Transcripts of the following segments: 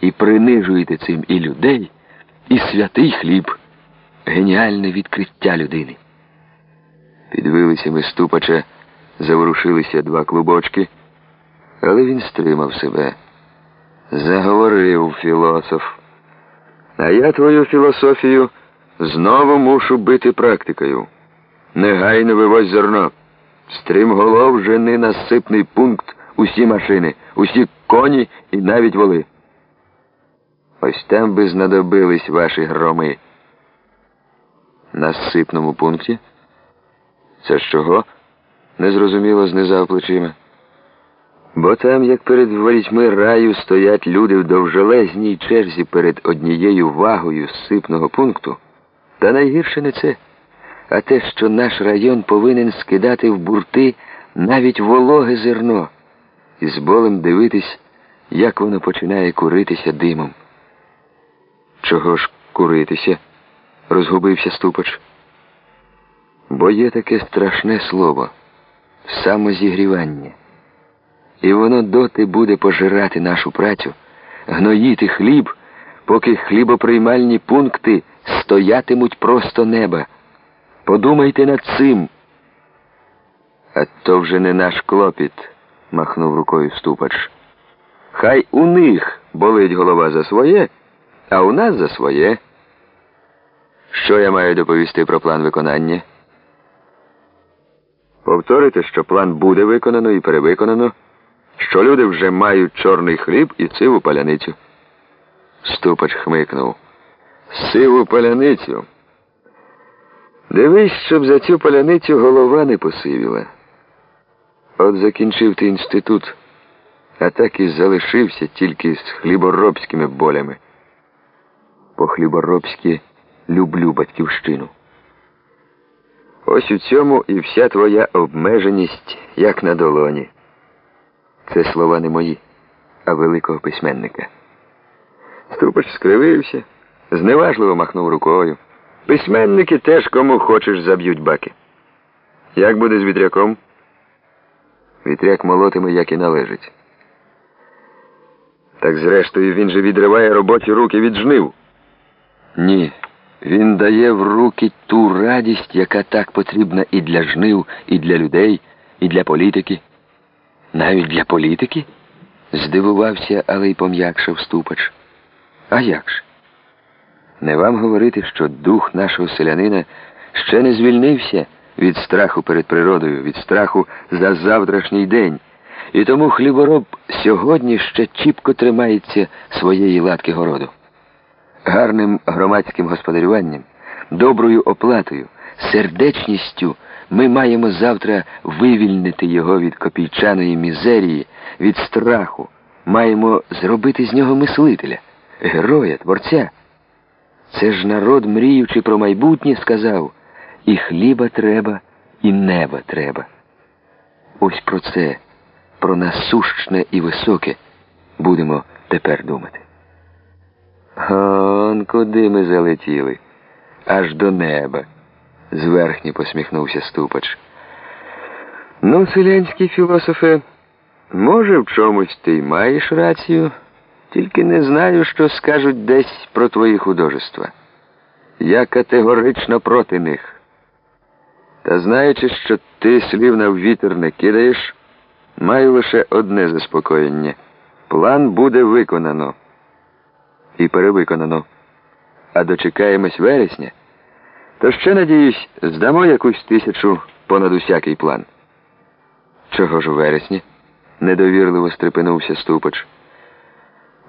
і принижуєте цим і людей, і святий хліб, геніальне відкриття людини. Під вилицями ступача заворушилися два клубочки, але він стримав себе. Заговорив філософ. А я твою філософію знову мушу бити практикою. Негайно вивозь зерно. Стрімголов жени на сипний пункт усі машини, усі коні і навіть воли. Ось там би знадобились ваші громи. На сипному пункті? Це з чого? Незрозуміло знизав плечима. Бо там, як перед ворітьми раю, стоять люди в довжелезній черзі перед однією вагою сипного пункту. Та найгірше не це, а те, що наш район повинен скидати в бурти навіть вологе зерно і з болем дивитись, як воно починає куритися димом. Чого ж куритися? розгубився ступач. Бо є таке страшне слово самозігрівання. І воно доти буде пожирати нашу працю, гноїти хліб, поки хлібоприймальні пункти стоятимуть просто неба. Подумайте над цим. А то вже не наш клопіт, махнув рукою ступач. Хай у них болить голова за своє, а у нас за своє. Що я маю доповісти про план виконання? Повторити, що план буде виконано і перевиконано, що люди вже мають чорний хліб і сиву паляницю. Ступач хмикнув. Сиву паляницю. Дивись, щоб за цю паляницю голова не посивіла. От закінчив ти інститут, а так і залишився тільки з хліборобськими болями. По хліборобськи люблю батьківщину. Ось у цьому і вся твоя обмеженість, як на долоні. Це слова не мої, а великого письменника. Ступач скривився, зневажливо махнув рукою. Письменники теж кому хочеш заб'ють баки. Як буде з вітряком? Вітряк молотиме, як і належить. Так зрештою він же відриває робочі руки від жнив. Ні. Він дає в руки ту радість, яка так потрібна і для жнив, і для людей, і для політики. Навіть для політики? здивувався, але й пом'якшив ступач. А як ж? Не вам говорити, що дух нашого селянина ще не звільнився від страху перед природою, від страху за завтрашній день. І тому хлібороб сьогодні ще чіпко тримається своєї латки городу гарним громадським господарюванням, доброю оплатою, сердечністю ми маємо завтра вивільнити його від копійчаної мізерії, від страху, маємо зробити з нього мислителя, героя, творця. Це ж народ, мріючи про майбутнє, сказав і хліба треба, і неба треба. Ось про це, про насущне і високе будемо тепер думати. Он куди ми залетіли? Аж до неба, зверхні посміхнувся ступач. Ну, селянські філософи, може, в чомусь ти й маєш рацію, тільки не знаю, що скажуть десь про твої художества. Я категорично проти них. Та знаючи, що ти слів на вітер не кидаєш, маю лише одне заспокоєння. План буде виконано і перевиконано. А дочекаємось вересня, то ще, надіюсь, здамо якусь тисячу понад усякий план. Чого ж у вересні? недовірливо стрепенувся ступач.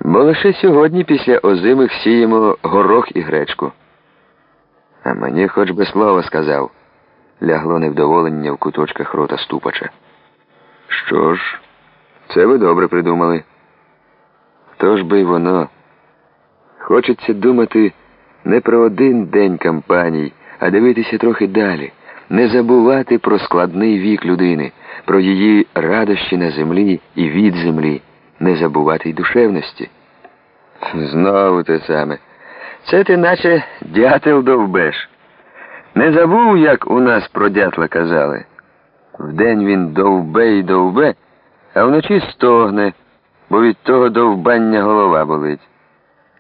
Бо лише сьогодні після озимих сіємо горох і гречку. А мені хоч би слово сказав, лягло невдоволення в куточках рота ступача. Що ж, це ви добре придумали. Хто ж би й воно? Хочеться думати не про один день кампаній, а дивитися трохи далі, не забувати про складний вік людини, про її радощі на землі і від землі, не забувати й душевності. Знову те саме. Це ти наче дятел довбеш. Не забув, як у нас про дятла казали. Вдень він довбе й довбе, а вночі стогне, бо від того довбання голова болить.